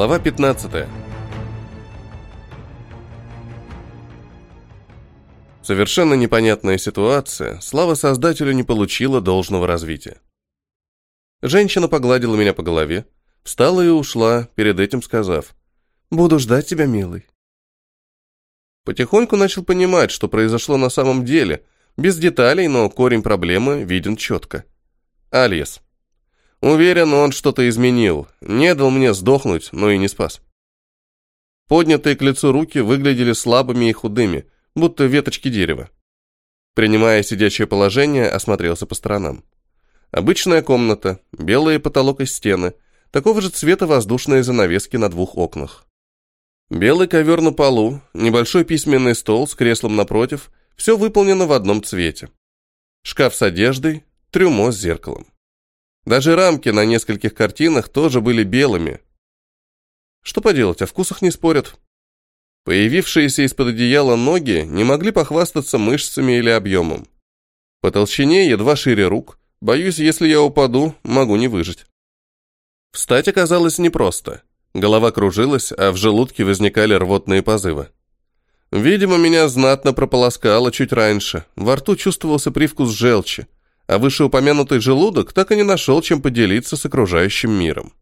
Глава 15. Совершенно непонятная ситуация, слава создателю не получила должного развития. Женщина погладила меня по голове, встала и ушла, перед этим сказав, «Буду ждать тебя, милый». Потихоньку начал понимать, что произошло на самом деле, без деталей, но корень проблемы виден четко. Альес. Уверен, он что-то изменил, не дал мне сдохнуть, но и не спас. Поднятые к лицу руки выглядели слабыми и худыми, будто веточки дерева. Принимая сидячее положение, осмотрелся по сторонам. Обычная комната, белые потолок и стены, такого же цвета воздушные занавески на двух окнах. Белый ковер на полу, небольшой письменный стол с креслом напротив, все выполнено в одном цвете. Шкаф с одеждой, трюмо с зеркалом. Даже рамки на нескольких картинах тоже были белыми. Что поделать, о вкусах не спорят. Появившиеся из-под одеяла ноги не могли похвастаться мышцами или объемом. По толщине едва шире рук, боюсь, если я упаду, могу не выжить. Встать оказалось непросто. Голова кружилась, а в желудке возникали рвотные позывы. Видимо, меня знатно прополоскало чуть раньше. Во рту чувствовался привкус желчи, а вышеупомянутый желудок так и не нашел, чем поделиться с окружающим миром.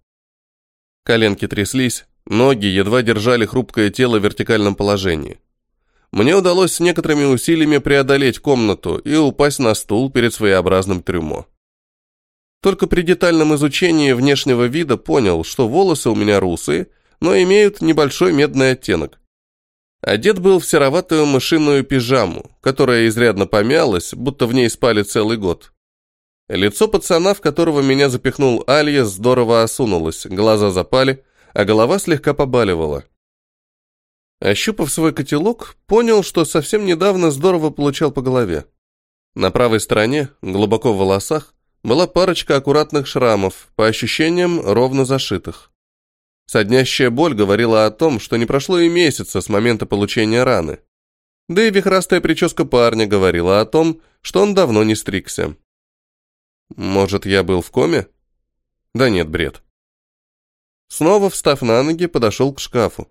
Коленки тряслись, ноги едва держали хрупкое тело в вертикальном положении. Мне удалось с некоторыми усилиями преодолеть комнату и упасть на стул перед своеобразным трюмо. Только при детальном изучении внешнего вида понял, что волосы у меня русые, но имеют небольшой медный оттенок. Одет был в сероватую мышиную пижаму, которая изрядно помялась, будто в ней спали целый год. Лицо пацана, в которого меня запихнул Алья, здорово осунулось, глаза запали, а голова слегка побаливала. Ощупав свой котелок, понял, что совсем недавно здорово получал по голове. На правой стороне, глубоко в волосах, была парочка аккуратных шрамов, по ощущениям ровно зашитых. Соднящая боль говорила о том, что не прошло и месяца с момента получения раны. Да и вихрастая прическа парня говорила о том, что он давно не стригся. Может, я был в коме? Да нет, бред. Снова встав на ноги, подошел к шкафу.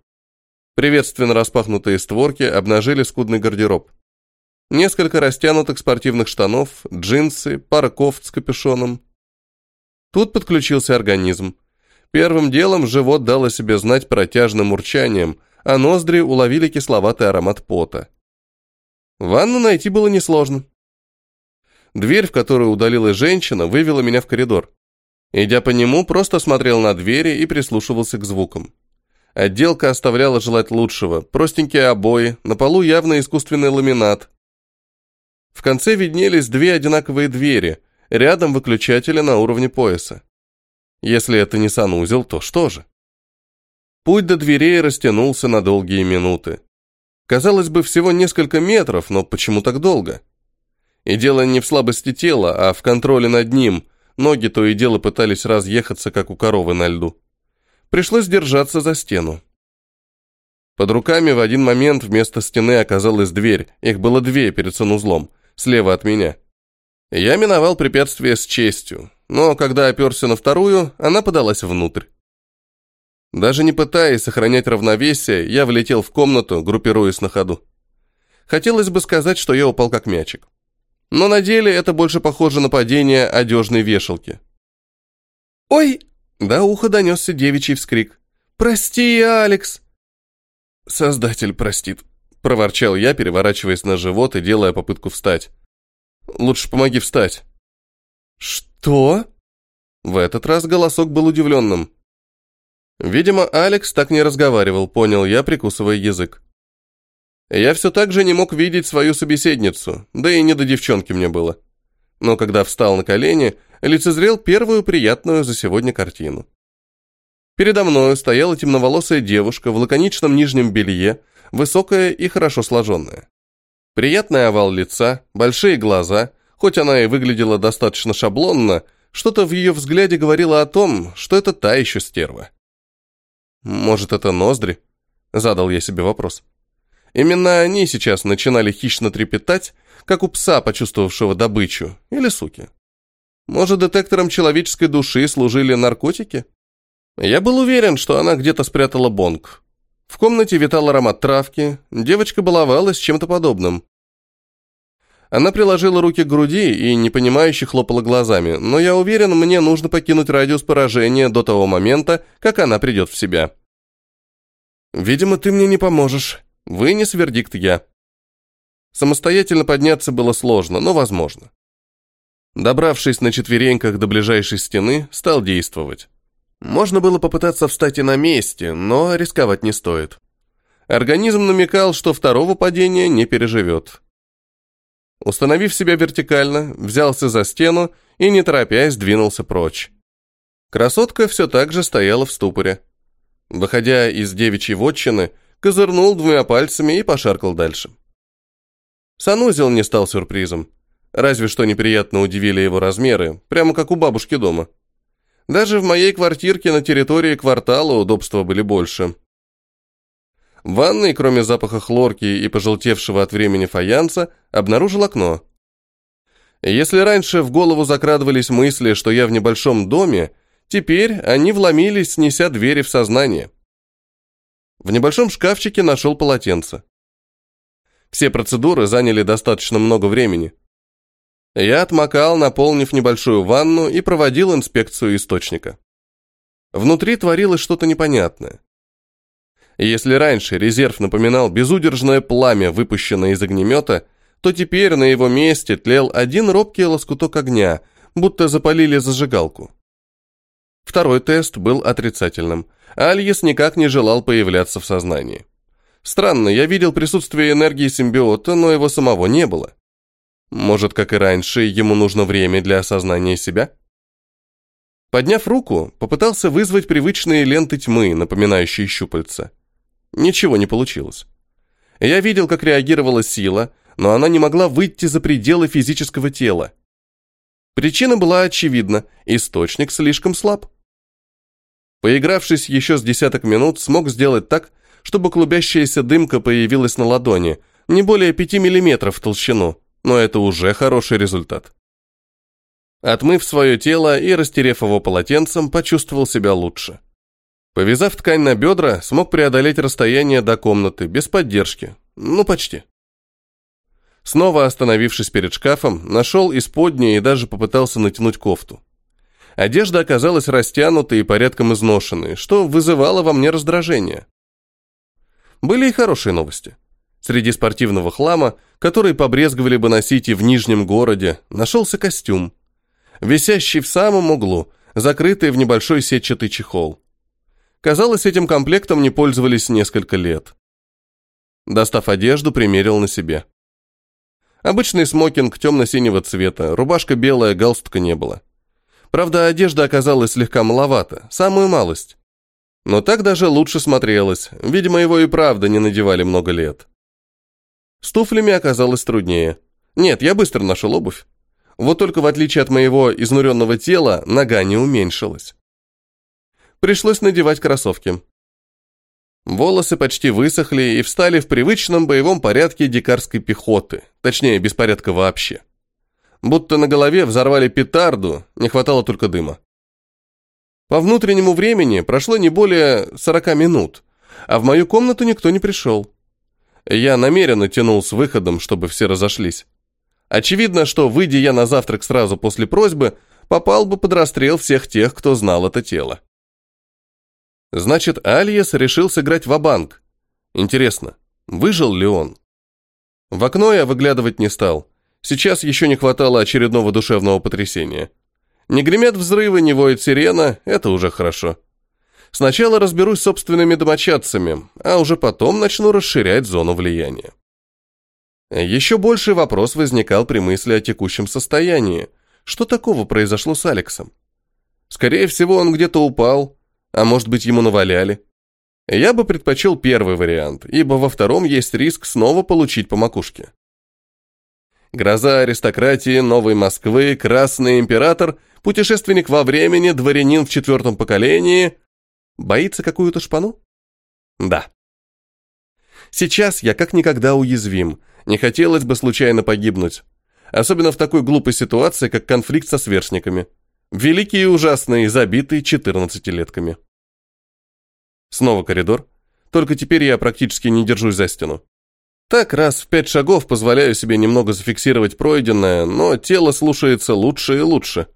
Приветственно распахнутые створки обнажили скудный гардероб. Несколько растянутых спортивных штанов, джинсы, пара кофт с капюшоном. Тут подключился организм. Первым делом живот дал о себе знать протяжным урчанием, а ноздри уловили кисловатый аромат пота. Ванну найти было несложно. Дверь, в которую удалилась женщина, вывела меня в коридор. Идя по нему, просто смотрел на двери и прислушивался к звукам. Отделка оставляла желать лучшего. Простенькие обои, на полу явно искусственный ламинат, в конце виднелись две одинаковые двери, рядом выключатели на уровне пояса. Если это не санузел, то что же? Путь до дверей растянулся на долгие минуты. Казалось бы, всего несколько метров, но почему так долго? И дело не в слабости тела, а в контроле над ним. Ноги то и дело пытались разъехаться, как у коровы на льду. Пришлось держаться за стену. Под руками в один момент вместо стены оказалась дверь. Их было две перед санузлом слева от меня. Я миновал препятствие с честью, но когда оперся на вторую, она подалась внутрь. Даже не пытаясь сохранять равновесие, я влетел в комнату, группируясь на ходу. Хотелось бы сказать, что я упал как мячик. Но на деле это больше похоже на падение одежной вешалки. «Ой!» — до уха донесся девичий вскрик. «Прости, Алекс!» «Создатель простит», проворчал я, переворачиваясь на живот и делая попытку встать. Лучше помоги встать. Что? В этот раз голосок был удивленным. Видимо, Алекс так не разговаривал, понял я, прикусывая язык. Я все так же не мог видеть свою собеседницу, да и не до девчонки мне было. Но когда встал на колени, лицезрел первую приятную за сегодня картину. Передо мною стояла темноволосая девушка в лаконичном нижнем белье, высокая и хорошо сложенная. Приятный овал лица, большие глаза, хоть она и выглядела достаточно шаблонно, что-то в ее взгляде говорило о том, что это та еще стерва. «Может, это ноздри?» – задал я себе вопрос. Именно они сейчас начинали хищно трепетать, как у пса, почувствовавшего добычу, или суки. Может, детектором человеческой души служили наркотики? Я был уверен, что она где-то спрятала бонг. В комнате витал аромат травки, девочка баловалась чем-то подобным. Она приложила руки к груди и непонимающе хлопала глазами, но я уверен, мне нужно покинуть радиус поражения до того момента, как она придет в себя. «Видимо, ты мне не поможешь», — вынес вердикт я. Самостоятельно подняться было сложно, но возможно. Добравшись на четвереньках до ближайшей стены, стал действовать. Можно было попытаться встать и на месте, но рисковать не стоит. Организм намекал, что второго падения не переживет. Установив себя вертикально, взялся за стену и, не торопясь, двинулся прочь. Красотка все так же стояла в ступоре. Выходя из девичьей вотчины, козырнул двумя пальцами и пошаркал дальше. Санузел не стал сюрпризом. Разве что неприятно удивили его размеры, прямо как у бабушки дома. Даже в моей квартирке на территории квартала удобства были больше. В ванной, кроме запаха хлорки и пожелтевшего от времени фаянса, обнаружил окно. Если раньше в голову закрадывались мысли, что я в небольшом доме, теперь они вломились, снеся двери в сознание. В небольшом шкафчике нашел полотенце. Все процедуры заняли достаточно много времени. Я отмокал, наполнив небольшую ванну и проводил инспекцию источника. Внутри творилось что-то непонятное. Если раньше резерв напоминал безудержное пламя, выпущенное из огнемета, то теперь на его месте тлел один робкий лоскуток огня, будто запалили зажигалку. Второй тест был отрицательным. Альес никак не желал появляться в сознании. Странно, я видел присутствие энергии симбиота, но его самого не было. Может, как и раньше, ему нужно время для осознания себя? Подняв руку, попытался вызвать привычные ленты тьмы, напоминающие щупальца. Ничего не получилось. Я видел, как реагировала сила, но она не могла выйти за пределы физического тела. Причина была очевидна – источник слишком слаб. Поигравшись еще с десяток минут, смог сделать так, чтобы клубящаяся дымка появилась на ладони, не более пяти миллиметров в толщину – но это уже хороший результат. Отмыв свое тело и растерев его полотенцем, почувствовал себя лучше. Повязав ткань на бедра, смог преодолеть расстояние до комнаты, без поддержки. Ну, почти. Снова остановившись перед шкафом, нашел исподнее и даже попытался натянуть кофту. Одежда оказалась растянутой и порядком изношенной, что вызывало во мне раздражение. Были и хорошие новости. Среди спортивного хлама, который побрезговали бы носить и в Нижнем городе, нашелся костюм. Висящий в самом углу, закрытый в небольшой сетчатый чехол. Казалось, этим комплектом не пользовались несколько лет. Достав одежду, примерил на себе. Обычный смокинг темно-синего цвета, рубашка белая, галстука не было. Правда, одежда оказалась слегка маловата, самую малость. Но так даже лучше смотрелось, видимо, его и правда не надевали много лет. С туфлями оказалось труднее. Нет, я быстро нашел обувь. Вот только в отличие от моего изнуренного тела, нога не уменьшилась. Пришлось надевать кроссовки. Волосы почти высохли и встали в привычном боевом порядке дикарской пехоты, точнее, беспорядка вообще. Будто на голове взорвали петарду, не хватало только дыма. По внутреннему времени прошло не более 40 минут, а в мою комнату никто не пришел. Я намеренно тянул с выходом, чтобы все разошлись. Очевидно, что, выйдя я на завтрак сразу после просьбы, попал бы под расстрел всех тех, кто знал это тело. Значит, Альес решил сыграть в банк Интересно, выжил ли он? В окно я выглядывать не стал. Сейчас еще не хватало очередного душевного потрясения. Не гремят взрывы, не воет сирена, это уже хорошо. Сначала разберусь с собственными домочадцами, а уже потом начну расширять зону влияния. Еще больший вопрос возникал при мысли о текущем состоянии. Что такого произошло с Алексом? Скорее всего, он где-то упал, а может быть, ему наваляли. Я бы предпочел первый вариант, ибо во втором есть риск снова получить по макушке. Гроза аристократии Новой Москвы, Красный Император, путешественник во времени, дворянин в четвертом поколении Боится какую-то шпану? Да. Сейчас я как никогда уязвим. Не хотелось бы случайно погибнуть. Особенно в такой глупой ситуации, как конфликт со сверстниками. Великие и ужасные, забитые четырнадцатилетками. Снова коридор. Только теперь я практически не держусь за стену. Так раз в пять шагов позволяю себе немного зафиксировать пройденное, но тело слушается лучше и лучше.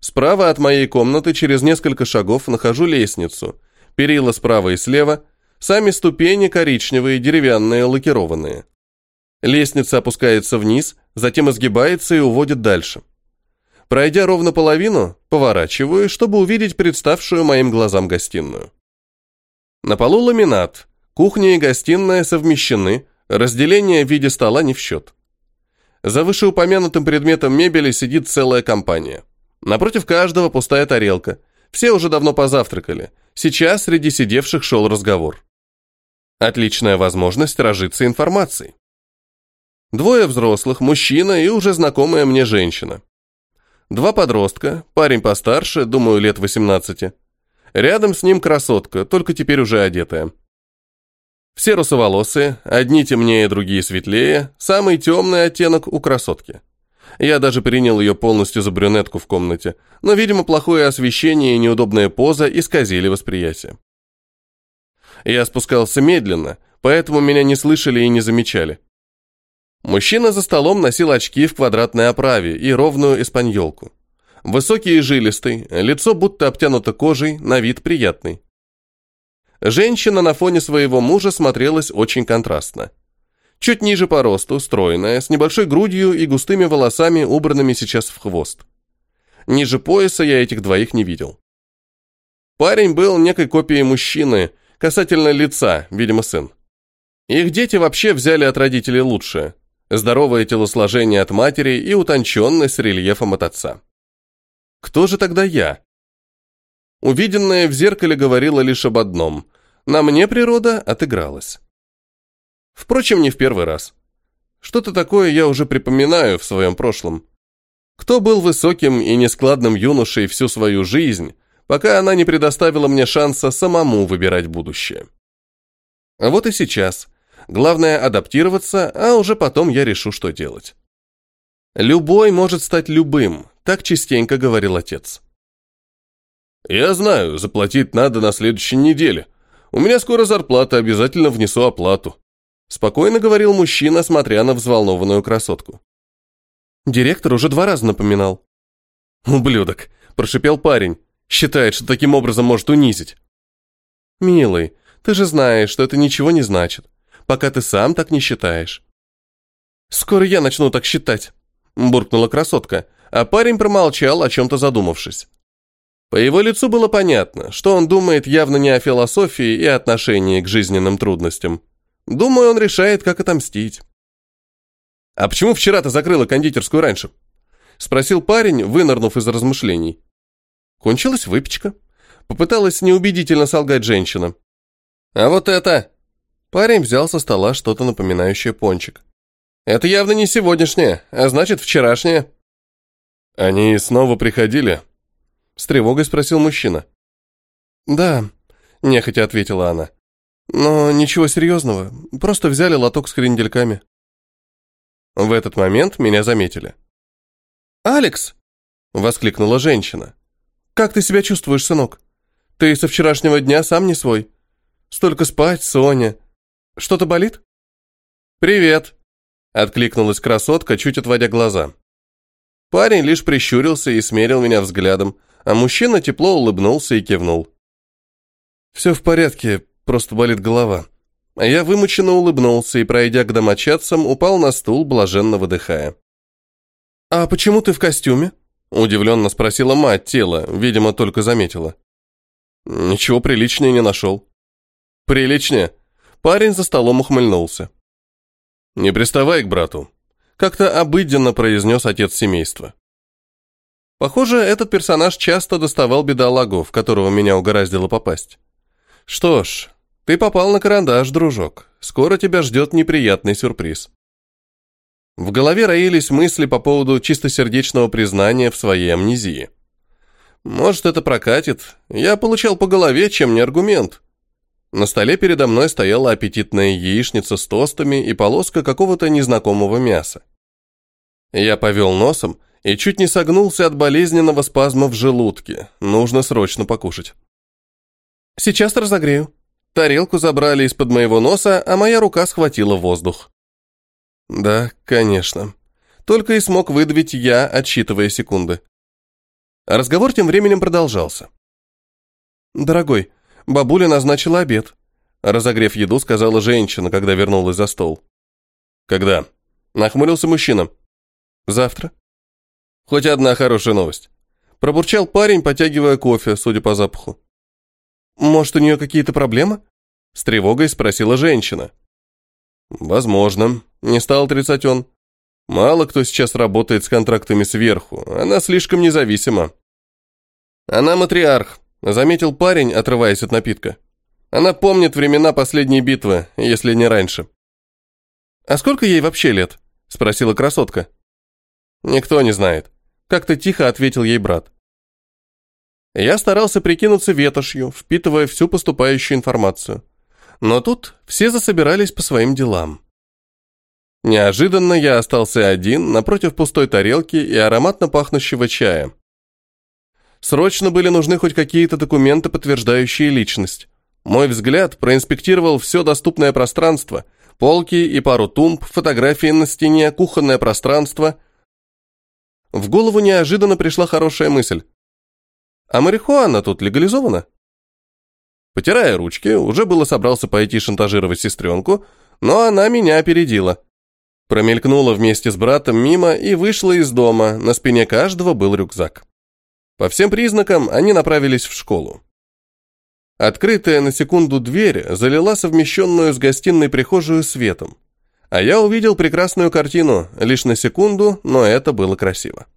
Справа от моей комнаты через несколько шагов нахожу лестницу. Перила справа и слева, сами ступени коричневые, деревянные, лакированные. Лестница опускается вниз, затем изгибается и уводит дальше. Пройдя ровно половину, поворачиваю, чтобы увидеть представшую моим глазам гостиную. На полу ламинат, кухня и гостиная совмещены, разделение в виде стола не в счет. За вышеупомянутым предметом мебели сидит целая компания. Напротив каждого пустая тарелка. Все уже давно позавтракали. Сейчас среди сидевших шел разговор. Отличная возможность разжиться информацией. Двое взрослых, мужчина и уже знакомая мне женщина. Два подростка, парень постарше, думаю, лет 18. Рядом с ним красотка, только теперь уже одетая. Все русоволосые, одни темнее, другие светлее, самый темный оттенок у красотки. Я даже принял ее полностью за брюнетку в комнате, но, видимо, плохое освещение и неудобная поза исказили восприятие. Я спускался медленно, поэтому меня не слышали и не замечали. Мужчина за столом носил очки в квадратной оправе и ровную испаньолку. Высокий и жилистый, лицо будто обтянуто кожей, на вид приятный. Женщина на фоне своего мужа смотрелась очень контрастно. Чуть ниже по росту, стройная, с небольшой грудью и густыми волосами, убранными сейчас в хвост. Ниже пояса я этих двоих не видел. Парень был некой копией мужчины, касательно лица, видимо, сын. Их дети вообще взяли от родителей лучшее здоровое телосложение от матери и утонченность рельефом от отца. Кто же тогда я? Увиденное в зеркале говорило лишь об одном. На мне природа отыгралась. Впрочем, не в первый раз. Что-то такое я уже припоминаю в своем прошлом. Кто был высоким и нескладным юношей всю свою жизнь, пока она не предоставила мне шанса самому выбирать будущее. А вот и сейчас, Главное адаптироваться, а уже потом я решу, что делать. Любой может стать любым, так частенько говорил отец. Я знаю, заплатить надо на следующей неделе. У меня скоро зарплата, обязательно внесу оплату. Спокойно говорил мужчина, смотря на взволнованную красотку. Директор уже два раза напоминал. «Ублюдок», – прошипел парень. «Считает, что таким образом может унизить». «Милый, ты же знаешь, что это ничего не значит пока ты сам так не считаешь». «Скоро я начну так считать», – буркнула красотка, а парень промолчал, о чем-то задумавшись. По его лицу было понятно, что он думает явно не о философии и отношении к жизненным трудностям. Думаю, он решает, как отомстить. «А почему вчера ты закрыла кондитерскую раньше?» – спросил парень, вынырнув из размышлений. Кончилась выпечка. Попыталась неубедительно солгать женщина. «А вот это...» Парень взял со стола что-то напоминающее пончик. «Это явно не сегодняшнее, а значит, вчерашнее». «Они снова приходили?» С тревогой спросил мужчина. «Да», – нехотя ответила она. «Но ничего серьезного, просто взяли лоток с крендельками». В этот момент меня заметили. «Алекс!» – воскликнула женщина. «Как ты себя чувствуешь, сынок? Ты со вчерашнего дня сам не свой. Столько спать, Соня. Что-то болит?» «Привет!» – откликнулась красотка, чуть отводя глаза. Парень лишь прищурился и смерил меня взглядом, а мужчина тепло улыбнулся и кивнул. «Все в порядке, просто болит голова». А я вымученно улыбнулся и, пройдя к домочадцам, упал на стул, блаженно выдыхая. «А почему ты в костюме?» – удивленно спросила мать тела, видимо, только заметила. «Ничего приличнее не нашел». «Приличнее?» Парень за столом ухмыльнулся. «Не приставай к брату», — как-то обыденно произнес отец семейства. Похоже, этот персонаж часто доставал бедолагу, в которого меня угораздило попасть. Что ж, ты попал на карандаш, дружок. Скоро тебя ждет неприятный сюрприз. В голове роились мысли по поводу чистосердечного признания в своей амнезии. Может, это прокатит. Я получал по голове, чем не аргумент. На столе передо мной стояла аппетитная яичница с тостами и полоска какого-то незнакомого мяса. Я повел носом и чуть не согнулся от болезненного спазма в желудке. Нужно срочно покушать. Сейчас разогрею. Тарелку забрали из-под моего носа, а моя рука схватила воздух. Да, конечно. Только и смог выдавить я, отсчитывая секунды. Разговор тем временем продолжался. «Дорогой, бабуля назначила обед», — разогрев еду, сказала женщина, когда вернулась за стол. «Когда?» — нахмурился мужчина. «Завтра». «Хоть одна хорошая новость». Пробурчал парень, потягивая кофе, судя по запаху. «Может, у нее какие-то проблемы?» С тревогой спросила женщина. «Возможно», — не стал отрицать он. «Мало кто сейчас работает с контрактами сверху, она слишком независима». «Она матриарх», — заметил парень, отрываясь от напитка. «Она помнит времена последней битвы, если не раньше». «А сколько ей вообще лет?» — спросила красотка. «Никто не знает», — как-то тихо ответил ей брат. Я старался прикинуться ветошью, впитывая всю поступающую информацию. Но тут все засобирались по своим делам. Неожиданно я остался один напротив пустой тарелки и ароматно пахнущего чая. Срочно были нужны хоть какие-то документы, подтверждающие личность. Мой взгляд проинспектировал все доступное пространство, полки и пару тумб, фотографии на стене, кухонное пространство. В голову неожиданно пришла хорошая мысль. А марихуана тут легализована? Потирая ручки, уже было собрался пойти шантажировать сестренку, но она меня опередила. Промелькнула вместе с братом мимо и вышла из дома, на спине каждого был рюкзак. По всем признакам они направились в школу. Открытая на секунду дверь залила совмещенную с гостиной прихожую светом. А я увидел прекрасную картину, лишь на секунду, но это было красиво.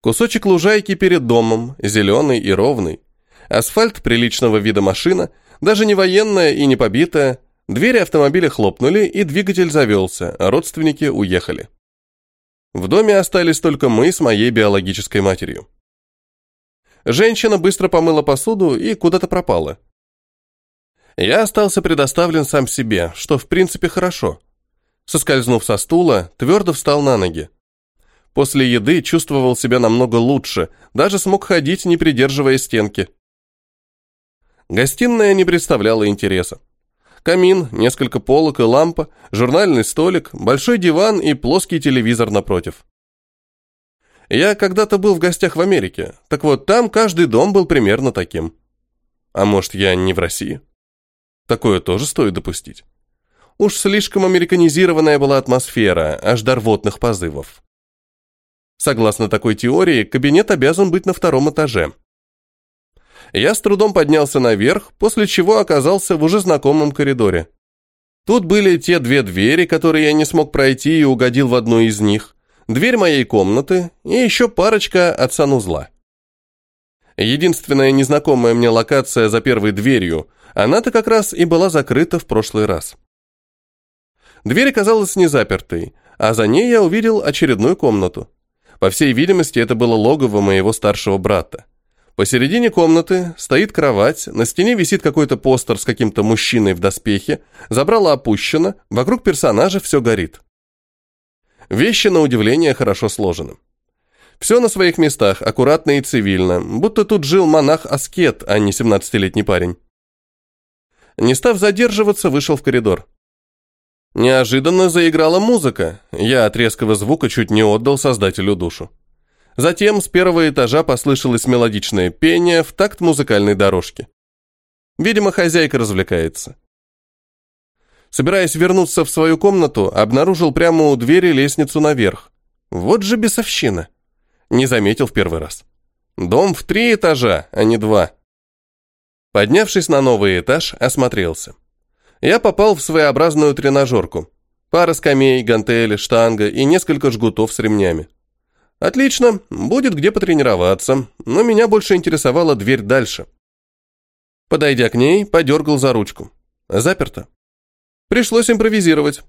Кусочек лужайки перед домом, зеленый и ровный, Асфальт приличного вида машина, даже не военная и не побитая. Двери автомобиля хлопнули, и двигатель завелся, родственники уехали. В доме остались только мы с моей биологической матерью. Женщина быстро помыла посуду и куда-то пропала. Я остался предоставлен сам себе, что в принципе хорошо. Соскользнув со стула, твердо встал на ноги. После еды чувствовал себя намного лучше, даже смог ходить, не придерживая стенки. Гостиная не представляла интереса. Камин, несколько полок и лампа, журнальный столик, большой диван и плоский телевизор напротив. Я когда-то был в гостях в Америке, так вот там каждый дом был примерно таким. А может, я не в России? Такое тоже стоит допустить. Уж слишком американизированная была атмосфера, аж до рвотных позывов. Согласно такой теории, кабинет обязан быть на втором этаже. Я с трудом поднялся наверх, после чего оказался в уже знакомом коридоре. Тут были те две двери, которые я не смог пройти и угодил в одну из них, дверь моей комнаты и еще парочка от санузла. Единственная незнакомая мне локация за первой дверью, она-то как раз и была закрыта в прошлый раз. Дверь оказалась не запертой, а за ней я увидел очередную комнату. По всей видимости, это было логово моего старшего брата. Посередине комнаты стоит кровать, на стене висит какой-то постер с каким-то мужчиной в доспехе, забрало опущено, вокруг персонажа все горит. Вещи, на удивление, хорошо сложены. Все на своих местах, аккуратно и цивильно, будто тут жил монах-аскет, а не 17-летний парень. Не став задерживаться, вышел в коридор. Неожиданно заиграла музыка, я от резкого звука чуть не отдал создателю душу. Затем с первого этажа послышалось мелодичное пение в такт музыкальной дорожки. Видимо, хозяйка развлекается. Собираясь вернуться в свою комнату, обнаружил прямо у двери лестницу наверх. Вот же бесовщина. Не заметил в первый раз. Дом в три этажа, а не два. Поднявшись на новый этаж, осмотрелся. Я попал в своеобразную тренажерку. Пара скамей, гантели, штанга и несколько жгутов с ремнями. Отлично, будет где потренироваться, но меня больше интересовала дверь дальше. Подойдя к ней, подергал за ручку. Заперто. Пришлось импровизировать.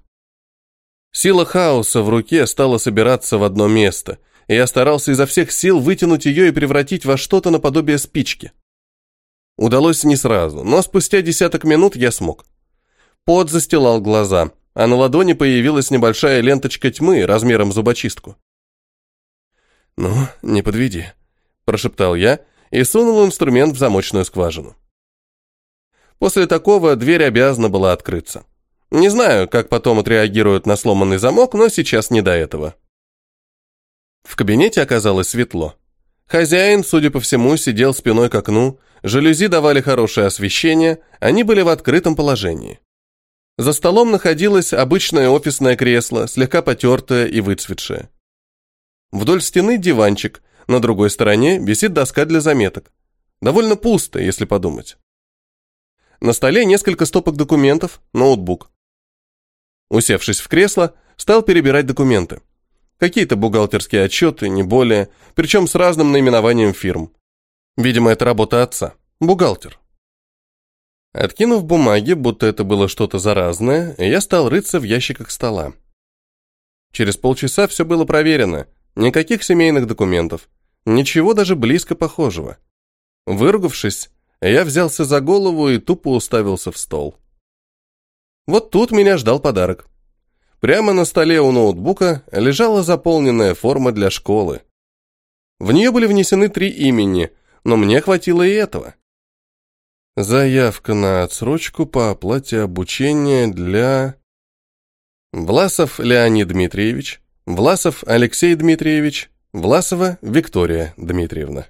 Сила хаоса в руке стала собираться в одно место, и я старался изо всех сил вытянуть ее и превратить во что-то наподобие спички. Удалось не сразу, но спустя десяток минут я смог. Пот застилал глаза, а на ладони появилась небольшая ленточка тьмы размером зубочистку. «Ну, не подведи», – прошептал я и сунул инструмент в замочную скважину. После такого дверь обязана была открыться. Не знаю, как потом отреагируют на сломанный замок, но сейчас не до этого. В кабинете оказалось светло. Хозяин, судя по всему, сидел спиной к окну, жалюзи давали хорошее освещение, они были в открытом положении. За столом находилось обычное офисное кресло, слегка потертое и выцветшее. Вдоль стены диванчик, на другой стороне висит доска для заметок. Довольно пусто, если подумать. На столе несколько стопок документов, ноутбук. Усевшись в кресло, стал перебирать документы. Какие-то бухгалтерские отчеты, не более, причем с разным наименованием фирм. Видимо, это работа отца. Бухгалтер. Откинув бумаги, будто это было что-то заразное, я стал рыться в ящиках стола. Через полчаса все было проверено. Никаких семейных документов. Ничего даже близко похожего. Выругавшись, я взялся за голову и тупо уставился в стол. Вот тут меня ждал подарок. Прямо на столе у ноутбука лежала заполненная форма для школы. В нее были внесены три имени, но мне хватило и этого. Заявка на отсрочку по оплате обучения для... Власов Леонид Дмитриевич, Власов Алексей Дмитриевич, Власова Виктория Дмитриевна.